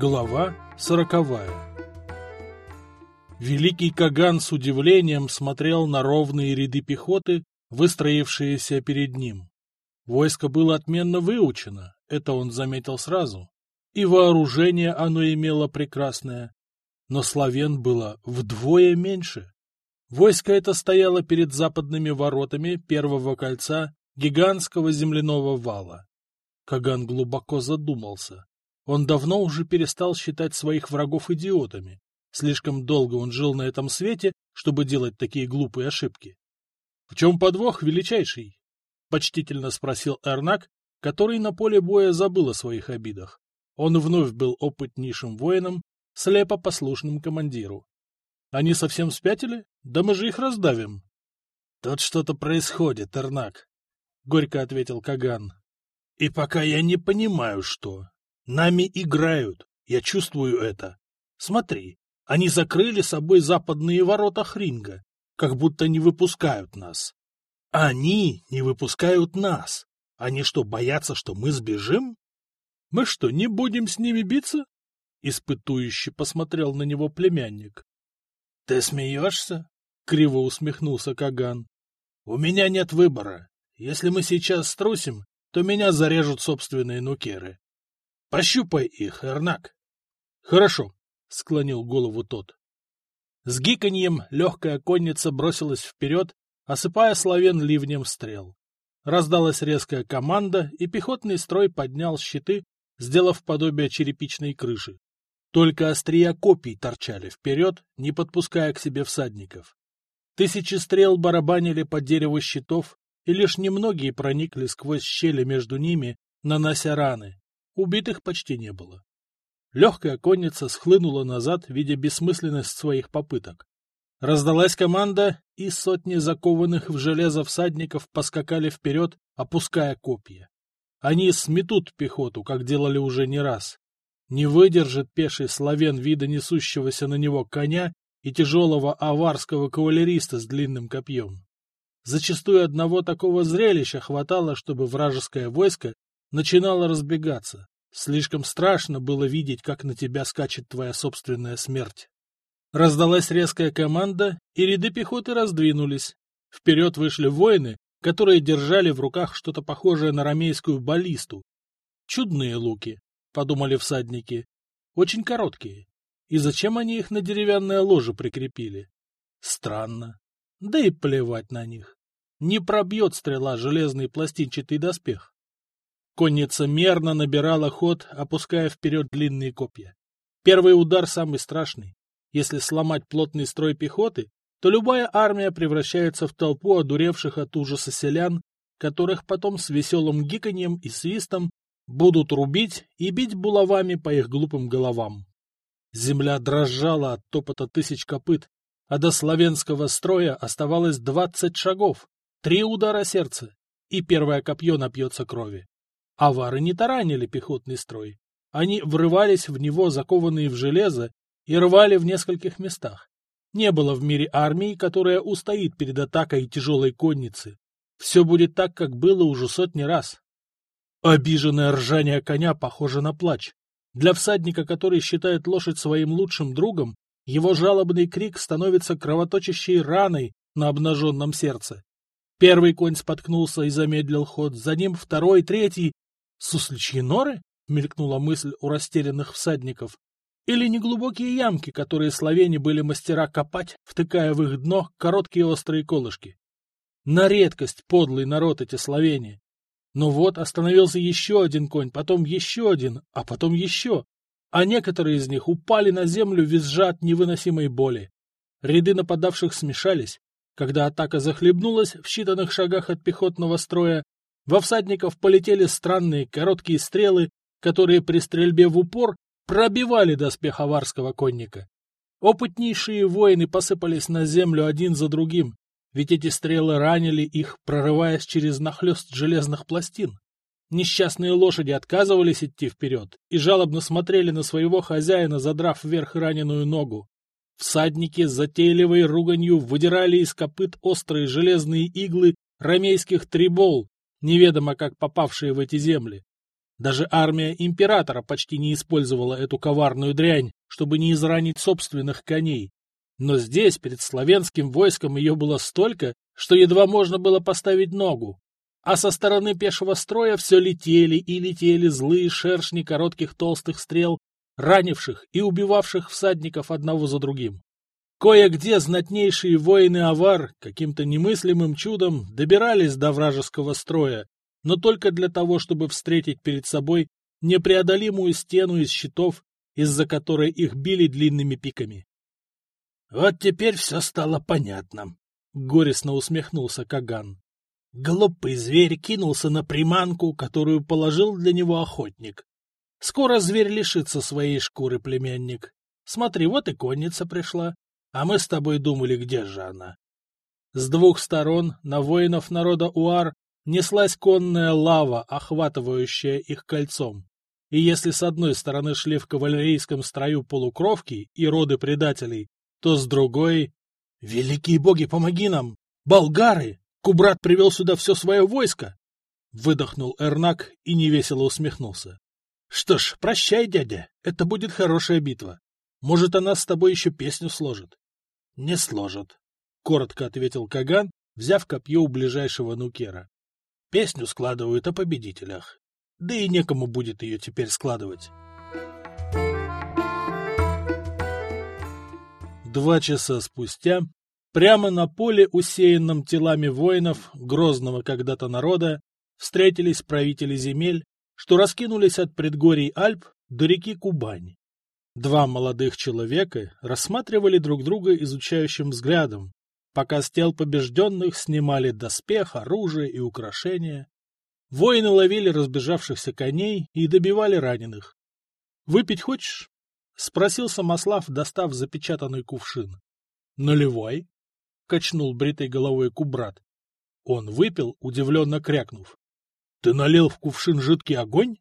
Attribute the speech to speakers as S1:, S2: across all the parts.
S1: Глава сороковая Великий Каган с удивлением смотрел на ровные ряды пехоты, выстроившиеся перед ним. Войско было отменно выучено, это он заметил сразу, и вооружение оно имело прекрасное, но славян было вдвое меньше. Войско это стояло перед западными воротами первого кольца гигантского земляного вала. Каган глубоко задумался. Он давно уже перестал считать своих врагов идиотами. Слишком долго он жил на этом свете, чтобы делать такие глупые ошибки. — В чем подвох, величайший? — почтительно спросил Эрнак, который на поле боя забыл о своих обидах. Он вновь был опытнейшим воином, слепо послушным командиру. — Они совсем спятили? Да мы же их раздавим. — Тут что-то происходит, Эрнак, — горько ответил Каган. — И пока я не понимаю, что. Нами играют, я чувствую это. Смотри, они закрыли собой западные ворота Хринга, как будто не выпускают нас. Они не выпускают нас. Они что, боятся, что мы сбежим? Мы что, не будем с ними биться? Испытующе посмотрел на него племянник. — Ты смеешься? — криво усмехнулся Каган. — У меня нет выбора. Если мы сейчас струсим, то меня зарежут собственные нукеры. Пощупай их, Эрнак. — Хорошо, — склонил голову тот. С гиканьем легкая конница бросилась вперед, осыпая славян ливнем стрел. Раздалась резкая команда, и пехотный строй поднял щиты, сделав подобие черепичной крыши. Только острия копий торчали вперед, не подпуская к себе всадников. Тысячи стрел барабанили по дереву щитов, и лишь немногие проникли сквозь щели между ними, нанося раны. Убитых почти не было. Легкая конница схлынула назад, видя бессмысленность своих попыток. Раздалась команда, и сотни закованных в железо всадников поскакали вперед, опуская копья. Они сметут пехоту, как делали уже не раз. Не выдержит пеший славен вида несущегося на него коня и тяжелого аварского кавалериста с длинным копьем. Зачастую одного такого зрелища хватало, чтобы вражеское войско начинало разбегаться. Слишком страшно было видеть, как на тебя скачет твоя собственная смерть. Раздалась резкая команда, и ряды пехоты раздвинулись. Вперед вышли воины, которые держали в руках что-то похожее на ромейскую баллисту. Чудные луки, — подумали всадники, — очень короткие. И зачем они их на деревянное ложе прикрепили? Странно. Да и плевать на них. Не пробьет стрела железный пластинчатый доспех. Конница мерно набирала ход, опуская вперед длинные копья. Первый удар самый страшный. Если сломать плотный строй пехоты, то любая армия превращается в толпу одуревших от ужаса селян, которых потом с веселым гиканьем и свистом будут рубить и бить булавами по их глупым головам. Земля дрожала от топота тысяч копыт, а до славянского строя оставалось двадцать шагов, три удара сердца, и первое копье напьется крови. Авары не таранили пехотный строй. Они врывались в него, закованные в железо, и рвали в нескольких местах. Не было в мире армии, которая устоит перед атакой тяжелой конницы. Все будет так, как было уже сотни раз. Обиженное ржание коня похоже на плач. Для всадника, который считает лошадь своим лучшим другом, его жалобный крик становится кровоточащей раной на обнаженном сердце. Первый конь споткнулся и замедлил ход, за ним второй, третий, Сусличьи норы? Мелькнула мысль у растерянных всадников. Или неглубокие ямки, которые словени были мастера копать, втыкая в их дно короткие острые колышки. На редкость подлый народ эти словени. Но вот остановился еще один конь, потом еще один, а потом еще. А некоторые из них упали на землю, визжа от невыносимой боли. Ряды нападавших смешались. Когда атака захлебнулась в считанных шагах от пехотного строя, во всадников полетели странные короткие стрелы, которые при стрельбе в упор пробивали доспех аварского конника. Опытнейшие воины посыпались на землю один за другим, ведь эти стрелы ранили их, прорываясь через нахлест железных пластин. Несчастные лошади отказывались идти вперед и жалобно смотрели на своего хозяина, задрав вверх раненую ногу. Всадники с затейливой руганью выдирали из копыт острые железные иглы ромейских трибол, неведомо как попавшие в эти земли. Даже армия императора почти не использовала эту коварную дрянь, чтобы не изранить собственных коней. Но здесь, перед славянским войском, ее было столько, что едва можно было поставить ногу. А со стороны пешего строя все летели и летели злые шершни коротких толстых стрел, ранивших и убивавших всадников одного за другим. Кое-где знатнейшие воины Авар каким-то немыслимым чудом добирались до вражеского строя, но только для того, чтобы встретить перед собой непреодолимую стену из щитов, из-за которой их били длинными пиками. — Вот теперь все стало понятно, — горестно усмехнулся Каган. Глупый зверь кинулся на приманку, которую положил для него охотник. Скоро зверь лишится своей шкуры, племянник. Смотри, вот и конница пришла, а мы с тобой думали, где же она. С двух сторон на воинов народа Уар неслась конная лава, охватывающая их кольцом. И если с одной стороны шли в кавалерийском строю полукровки и роды предателей, то с другой... «Великие боги, помоги нам! Болгары! Кубрат привел сюда все свое войско!» Выдохнул Эрнак и невесело усмехнулся. «Что ж, прощай, дядя, это будет хорошая битва. Может, она с тобой еще песню сложит?» «Не сложит», — коротко ответил Каган, взяв копье у ближайшего нукера. «Песню складывают о победителях. Да и некому будет ее теперь складывать». Два часа спустя, прямо на поле, усеянном телами воинов, грозного когда-то народа, встретились правители земель, что раскинулись от предгорий Альп до реки Кубань. Два молодых человека рассматривали друг друга изучающим взглядом, пока с тел побежденных снимали доспех, оружие и украшения. Воины ловили разбежавшихся коней и добивали раненых. — Выпить хочешь? — спросил Самослав, достав запечатанный кувшин. — Нулевой? — качнул бритой головой Кубрат. Он выпил, удивленно крякнув. — Ты налил в кувшин жидкий огонь?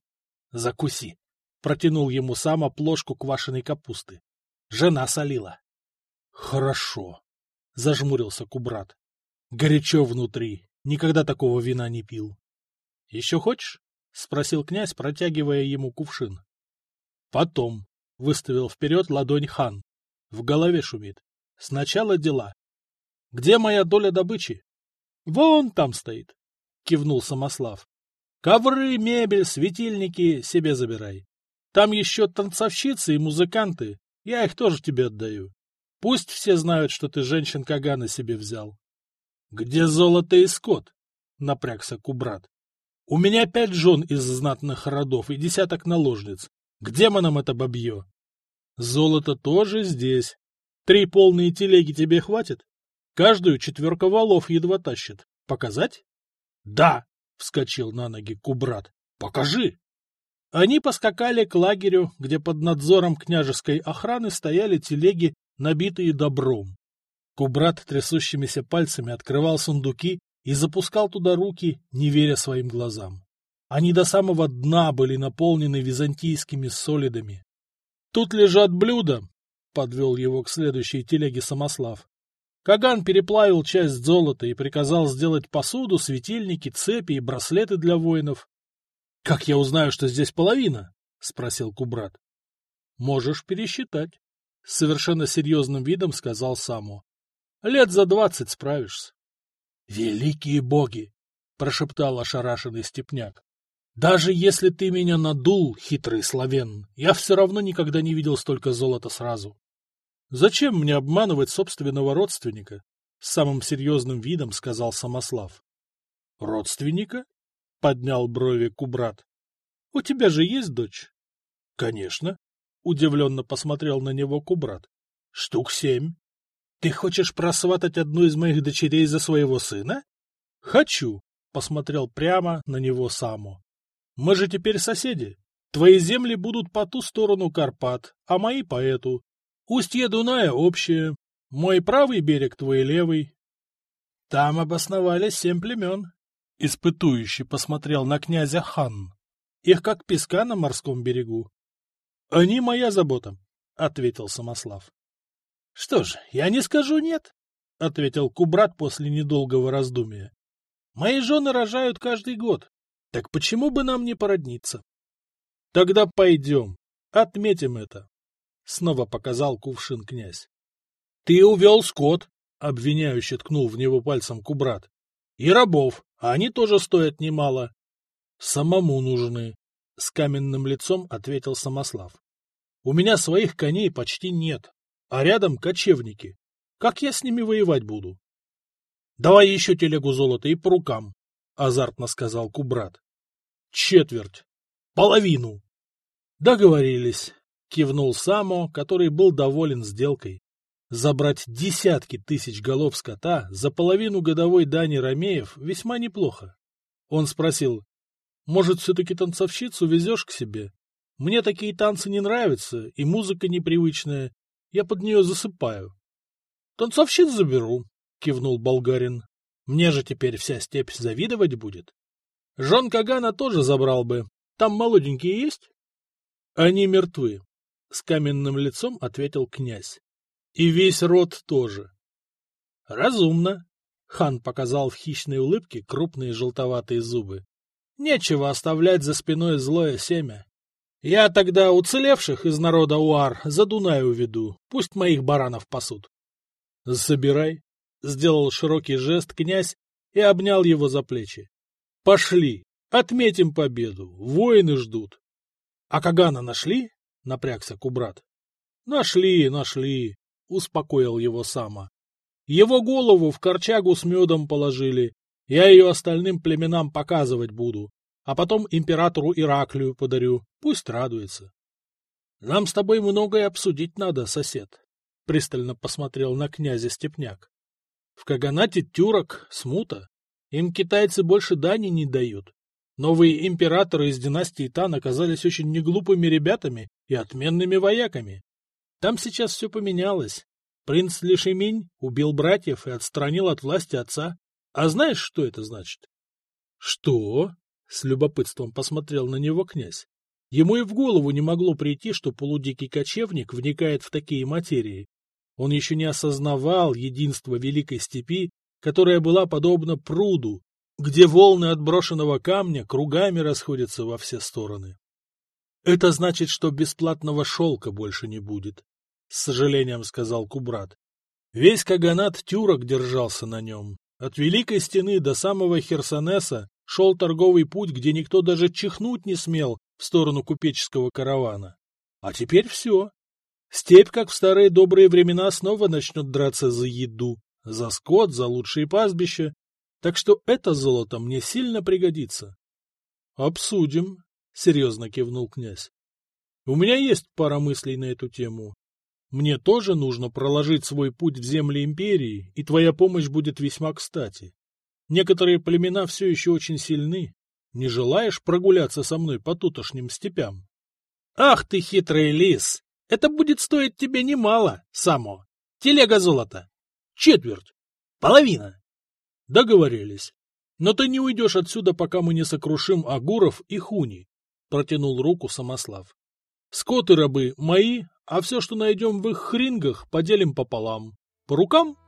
S1: Закуси. Протянул ему сама плошку квашеной капусты. Жена солила. — Хорошо, — зажмурился Кубрат. — Горячо внутри. Никогда такого вина не пил. — Еще хочешь? — спросил князь, протягивая ему кувшин. — Потом, — выставил вперед ладонь хан. В голове шумит. Сначала дела. — Где моя доля добычи? — Вон там стоит, — кивнул Самослав. — Ковры, мебель, светильники себе забирай. Там еще танцовщицы и музыканты. Я их тоже тебе отдаю. Пусть все знают, что ты женщин Кагана себе взял. — Где золото и скот? — напрягся Кубрат. — У меня пять жен из знатных родов и десяток наложниц. К демонам это бабье. — Золото тоже здесь. Три полные телеги тебе хватит? Каждую четверка валов едва тащит. Показать? — Да! — вскочил на ноги Кубрат. — Покажи! Они поскакали к лагерю, где под надзором княжеской охраны стояли телеги, набитые добром. Кубрат трясущимися пальцами открывал сундуки и запускал туда руки, не веря своим глазам. Они до самого дна были наполнены византийскими солидами. — Тут лежат блюда, — подвел его к следующей телеге Самослав. Каган переплавил часть золота и приказал сделать посуду, светильники, цепи и браслеты для воинов. — Как я узнаю, что здесь половина? — спросил Кубрат. — Можешь пересчитать, — с совершенно серьезным видом сказал Саму. — Лет за двадцать справишься. — Великие боги! — прошептал ошарашенный степняк. — Даже если ты меня надул, хитрый славен, я все равно никогда не видел столько золота сразу. Зачем мне обманывать собственного родственника? — с самым серьезным видом сказал Самослав. — Родственника? — поднял брови Кубрат. — У тебя же есть дочь? — Конечно. — удивленно посмотрел на него Кубрат. — Штук семь. — Ты хочешь просватать одну из моих дочерей за своего сына? — Хочу, — посмотрел прямо на него Саму. — Мы же теперь соседи. Твои земли будут по ту сторону Карпат, а мои по эту. Устье Дуная общее. Мой правый берег, твой левый. Там обосновались семь племен. Испытующий посмотрел на князя Хан. Их как песка на морском берегу. — Они моя забота, — ответил Самослав. — Что ж, я не скажу нет, — ответил Кубрат после недолгого раздумия. — Мои жены рожают каждый год. Так почему бы нам не породниться? Тогда пойдем, отметим это. Снова показал кувшин князь. Ты увел скот, обвиняюще ткнул в него пальцем Кубрат. И рабов, а они тоже стоят немало. Самому нужны, с каменным лицом ответил Самослав. У меня своих коней почти нет, а рядом кочевники. Как я с ними воевать буду? — Давай еще телегу золота и по рукам, — азартно сказал Кубрат. — Четверть. Половину. — Договорились, — кивнул Само, который был доволен сделкой. Забрать десятки тысяч голов скота за половину годовой дани ромеев весьма неплохо. Он спросил, может, все-таки танцовщицу везешь к себе? Мне такие танцы не нравятся, и музыка непривычная. Я под нее засыпаю. — Танцовщиц заберу, — кивнул болгарин. — Мне же теперь вся степь завидовать будет. Жон Кагана тоже забрал бы. Там молоденькие есть? — Они мертвы, — с каменным лицом ответил князь. — И весь род тоже. — Разумно. Хан показал в хищной улыбке крупные желтоватые зубы. Нечего оставлять за спиной злое семя. Я тогда уцелевших из народа Уар за Дунай уведу, пусть моих баранов пасут. — Забирай, — сделал широкий жест князь и обнял его за плечи. — Пошли, отметим победу, воины ждут. — А Кагана нашли? — напрягся Кубрат. — Нашли, нашли, — успокоил его Сама. Его голову в корчагу с медом положили, я ее остальным племенам показывать буду а потом императору Ираклию подарю, пусть радуется. — Нам с тобой многое обсудить надо, сосед, — пристально посмотрел на князя Степняк. — В Каганате тюрок, смута. Им китайцы больше дани не дают. Новые императоры из династии Тан оказались очень неглупыми ребятами и отменными вояками. Там сейчас все поменялось. Принц Лишеминь убил братьев и отстранил от власти отца. А знаешь, что это значит? — Что? С любопытством посмотрел на него князь. Ему и в голову не могло прийти, что полудикий кочевник вникает в такие материи. Он еще не осознавал единства великой степи, которая была подобна пруду, где волны отброшенного камня кругами расходятся во все стороны. Это значит, что бесплатного шелка больше не будет, — с сожалением сказал Кубрат. Весь Каганат тюрок держался на нем. От Великой Стены до самого Херсонеса шел торговый путь, где никто даже чихнуть не смел в сторону купеческого каравана. А теперь все. Степь, как в старые добрые времена, снова начнет драться за еду, за скот, за лучшие пастбища. Так что это золото мне сильно пригодится. — Обсудим, — серьезно кивнул князь. — У меня есть пара мыслей на эту тему. Мне тоже нужно проложить свой путь в земли империи, и твоя помощь будет весьма кстати. Некоторые племена все еще очень сильны. Не желаешь прогуляться со мной по тутошним степям? — Ах ты хитрый лис! Это будет стоить тебе немало, само. Телега золота. Четверть. Половина. Договорились. Но ты не уйдешь отсюда, пока мы не сокрушим Агуров и Хуни, — протянул руку Самослав. Скот и рабы мои, а все, что найдем в их хрингах, поделим пополам. По рукам? —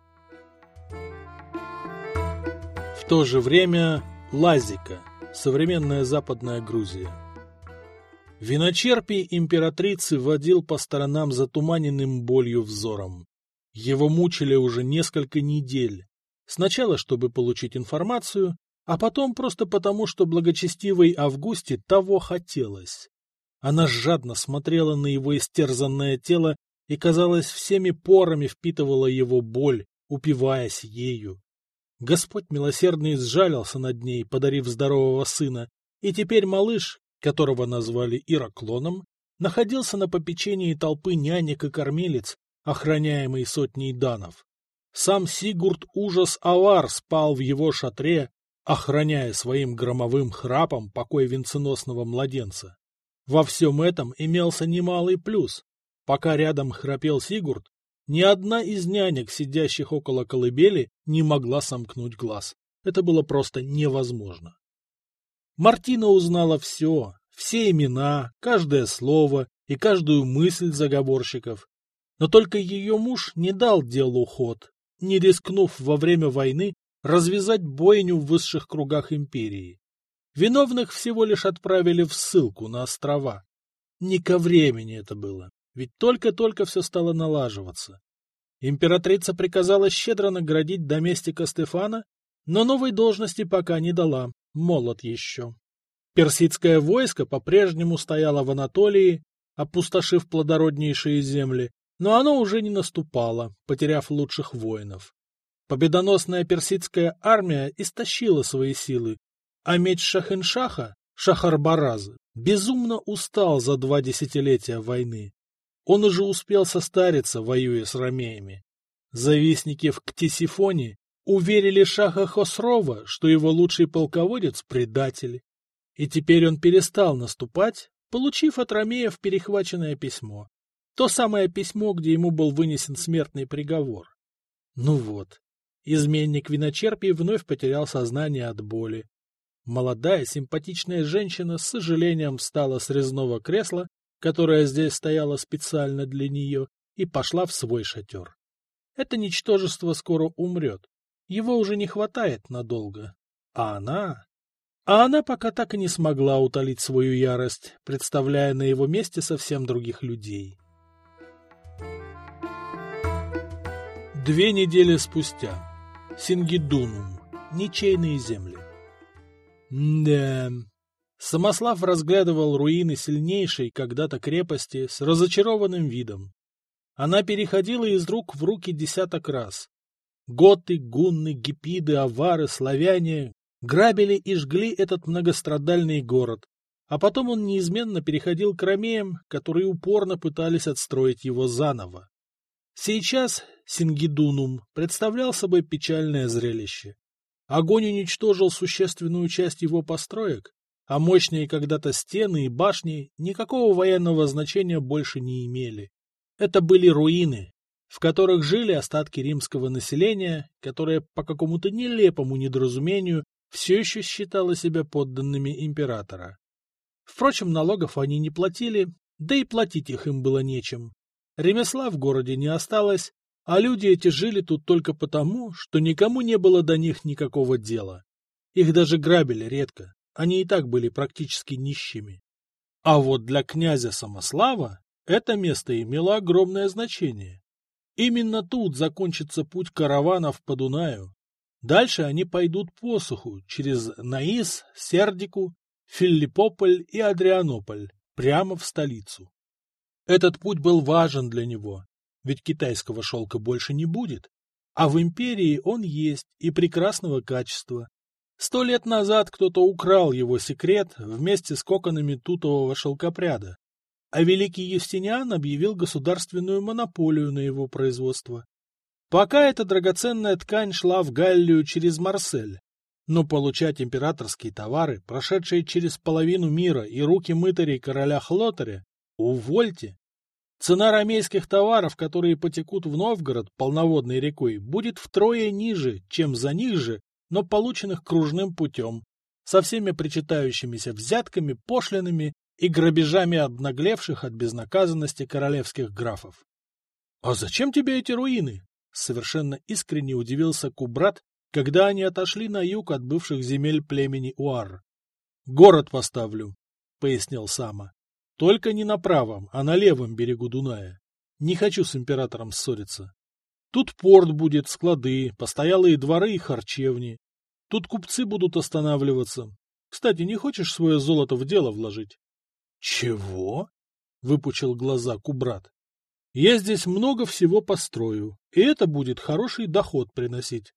S1: то же время Лазика, современная Западная Грузия. Виночерпий императрицы водил по сторонам затуманенным болью взором. Его мучили уже несколько недель. Сначала, чтобы получить информацию, а потом просто потому, что благочестивой Августе того хотелось. Она жадно смотрела на его истерзанное тело и, казалось, всеми порами впитывала его боль, упиваясь ею. Господь милосердный сжалился над ней, подарив здорового сына, и теперь малыш, которого назвали Ираклоном, находился на попечении толпы нянек и кормилец, охраняемой сотней данов. Сам Сигурд Ужас Авар спал в его шатре, охраняя своим громовым храпом покой венценосного младенца. Во всем этом имелся немалый плюс. Пока рядом храпел Сигурд, ни одна из нянек, сидящих около колыбели, не могла сомкнуть глаз. Это было просто невозможно. Мартина узнала все, все имена, каждое слово и каждую мысль заговорщиков. Но только ее муж не дал делу ход, не рискнув во время войны развязать бойню в высших кругах империи. Виновных всего лишь отправили в ссылку на острова, Не ко времени это было, ведь только-только все стало налаживаться. Императрица приказала щедро наградить доместика Стефана, но новой должности пока не дала, молод еще. Персидское войско по-прежнему стояло в Анатолии, опустошив плодороднейшие земли, но оно уже не наступало, потеряв лучших воинов. Победоносная персидская армия истощила свои силы, а меч Шахеншаха, Шахарбараза, безумно устал за два десятилетия войны. Он уже успел состариться, воюя с ромеями. Завистники в Ктисифоне уверили Шаха Хосрова, что его лучший полководец — предатель. И теперь он перестал наступать, получив от ромеев перехваченное письмо. То самое письмо, где ему был вынесен смертный приговор. Ну вот, изменник виночерпий вновь потерял сознание от боли. Молодая, симпатичная женщина с сожалением встала с резного кресла которая здесь стояла специально для нее, и пошла в свой шатер. Это ничтожество скоро умрет. Его уже не хватает надолго. А она... А она пока так и не смогла утолить свою ярость, представляя на его месте совсем других людей. Две недели спустя. Сингидунум. Ничейные земли. Да, Самослав разглядывал руины сильнейшей когда-то крепости с разочарованным видом. Она переходила из рук в руки десяток раз. Готы, гунны, гипиды, авары, славяне грабили и жгли этот многострадальный город, а потом он неизменно переходил к ромеям, которые упорно пытались отстроить его заново. Сейчас Сингидунум представлял собой печальное зрелище. Огонь уничтожил существенную часть его построек, а мощные когда-то стены и башни никакого военного значения больше не имели. Это были руины, в которых жили остатки римского населения, которое по какому-то нелепому недоразумению все еще считало себя подданными императора. Впрочем, налогов они не платили, да и платить их им было нечем. Ремесла в городе не осталось, а люди эти жили тут только потому, что никому не было до них никакого дела. Их даже грабили редко, они и так были практически нищими. А вот для князя Самослава это место имело огромное значение. Именно тут закончится путь караванов по Дунаю. Дальше они пойдут по суху через Наис, Сердику, Филиппополь и Адрианополь, прямо в столицу. Этот путь был важен для него, ведь китайского шелка больше не будет, а в империи он есть и прекрасного качества, Сто лет назад кто-то украл его секрет вместе с коконами тутового шелкопряда, а великий Юстиниан объявил государственную монополию на его производство. Пока эта драгоценная ткань шла в Галлию через Марсель, но получать императорские товары, прошедшие через половину мира и руки мытарей короля Хлотаря, увольте. Цена рамейских товаров, которые потекут в Новгород полноводной рекой, будет втрое ниже, чем за них же но полученных кружным путем, со всеми причитающимися взятками, пошлинами и грабежами обнаглевших от безнаказанности королевских графов. — А зачем тебе эти руины? — совершенно искренне удивился Кубрат, когда они отошли на юг от бывших земель племени Уар. — Город поставлю, — пояснил Сама. — Только не на правом, а на левом берегу Дуная. Не хочу с императором ссориться. Тут порт будет, склады, постоялые дворы и харчевни. Тут купцы будут останавливаться. Кстати, не хочешь свое золото в дело вложить? — Чего? — выпучил глаза Кубрат. — Я здесь много всего построю, и это будет хороший доход приносить.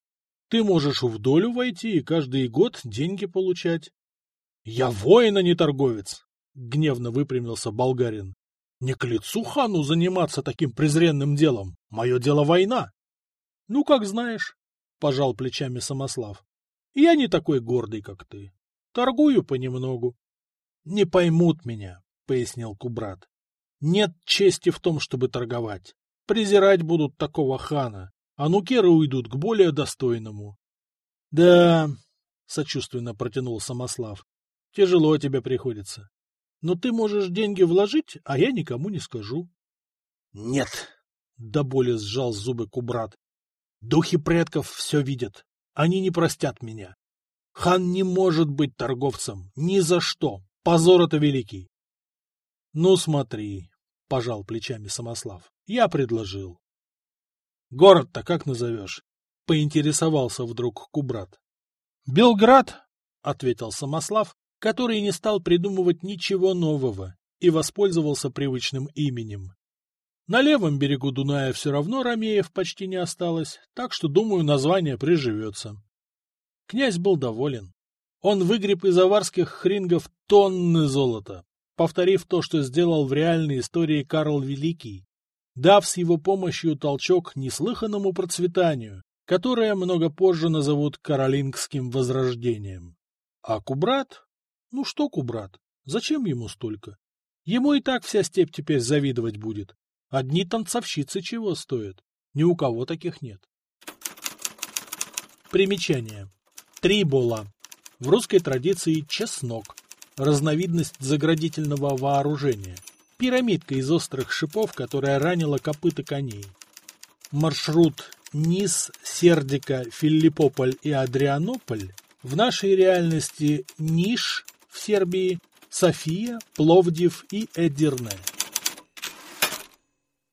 S1: Ты можешь в долю войти и каждый год деньги получать. — Я воин, а не торговец! — гневно выпрямился болгарин. Не к лицу хану заниматься таким презренным делом. Мое дело война. — Ну, как знаешь, — пожал плечами Самослав. — Я не такой гордый, как ты. Торгую понемногу. — Не поймут меня, — пояснил Кубрат. — Нет чести в том, чтобы торговать. Презирать будут такого хана, а нукеры уйдут к более достойному. — Да, — сочувственно протянул Самослав, — тяжело тебе приходится но ты можешь деньги вложить, а я никому не скажу. — Нет, — до боли сжал зубы Кубрат. — Духи предков все видят. Они не простят меня. Хан не может быть торговцем. Ни за что. Позор это великий. Ну смотри, пожал плечами Самослав. Я предложил. Город-то как назовешь? Поинтересовался вдруг Кубрат. Белград, ответил Самослав, который не стал придумывать ничего нового и воспользовался привычным именем. На левом берегу Дуная все равно ромеев почти не осталось, так что, думаю, название приживется. Князь был доволен. Он выгреб из аварских хрингов тонны золота, повторив то, что сделал в реальной истории Карл Великий, дав с его помощью толчок неслыханному процветанию, которое много позже назовут Каролингским возрождением. А Кубрат? Ну что Кубрат? Зачем ему столько? Ему и так вся степь теперь завидовать будет. Одни танцовщицы чего стоят? Ни у кого таких нет. Примечание. Трибола. В русской традиции чеснок. Разновидность заградительного вооружения. Пирамидка из острых шипов, которая ранила копыта коней. Маршрут Низ, Сердика, Филиппополь и Адрианополь в нашей реальности Ниш в Сербии, София, Пловдив и Эдирне.